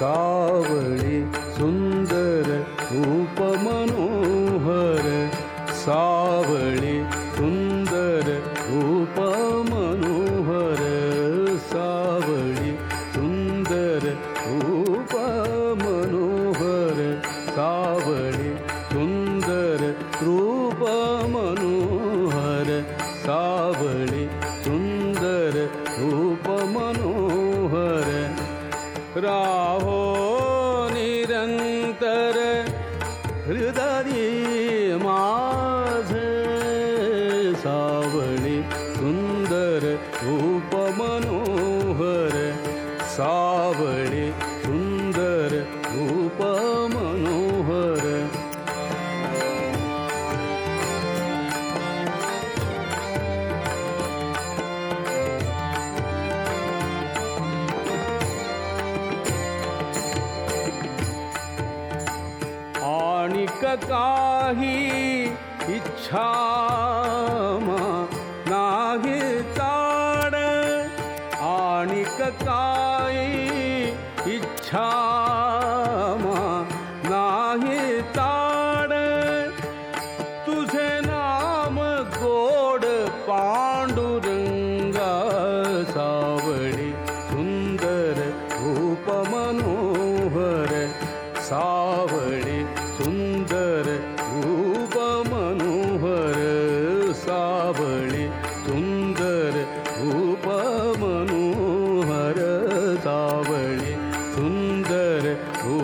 सावळी सुंदर रूप मनोहर सावळी सुंदर राहो निरंतर हृदय माझ सावळी सुंदर रूप मनोहर काही इच्छा नाही ताड आणिक काही इच्छा नाही ताड तुझे नाम गोड पांडुरंगा सावळी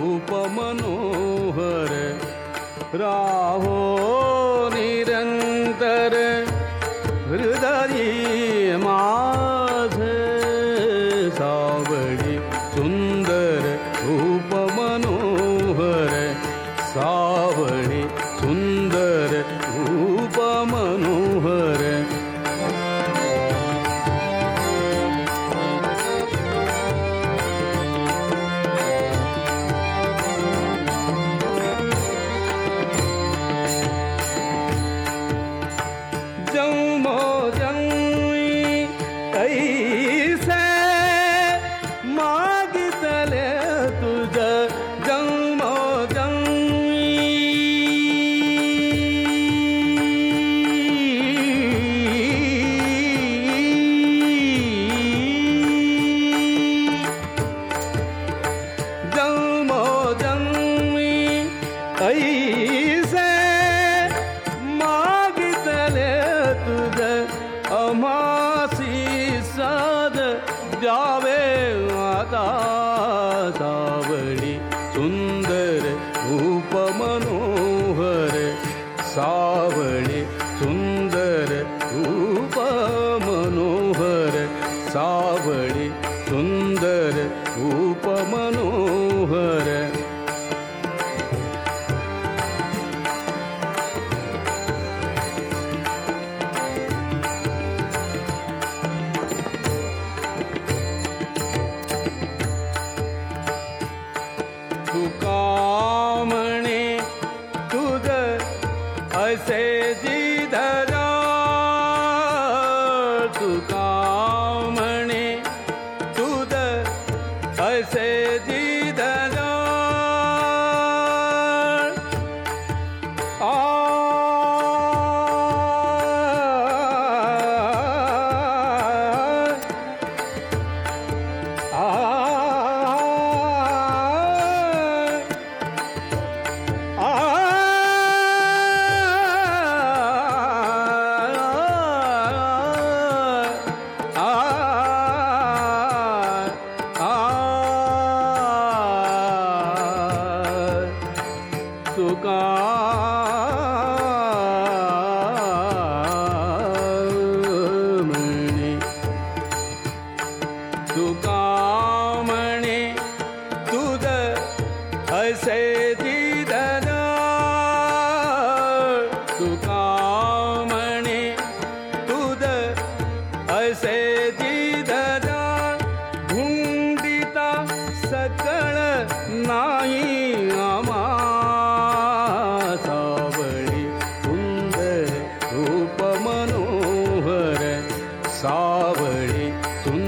रूप मनोहर राहो। अमासी साध जावे आता सावळी सुंदर रूप मनोहर सावळी सुंदर रूप मनोहर सावळी सुंदर रूप तुका म्हणे तुझ असे दिदन भुंडिता सकळ नाही आमा सावळी रूप मनोहर सावळी सुंदर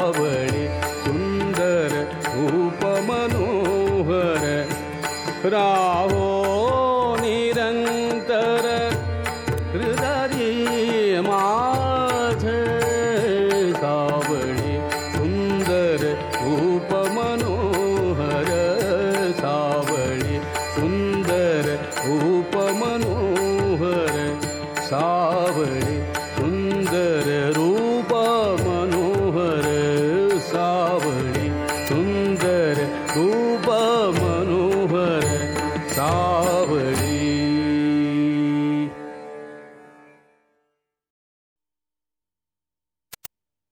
सुन्दर उपमनोहर राहो निरन्तर हृदरीमावणि सुन्दर उपमनोहर सावणी सुन्दर उपमनो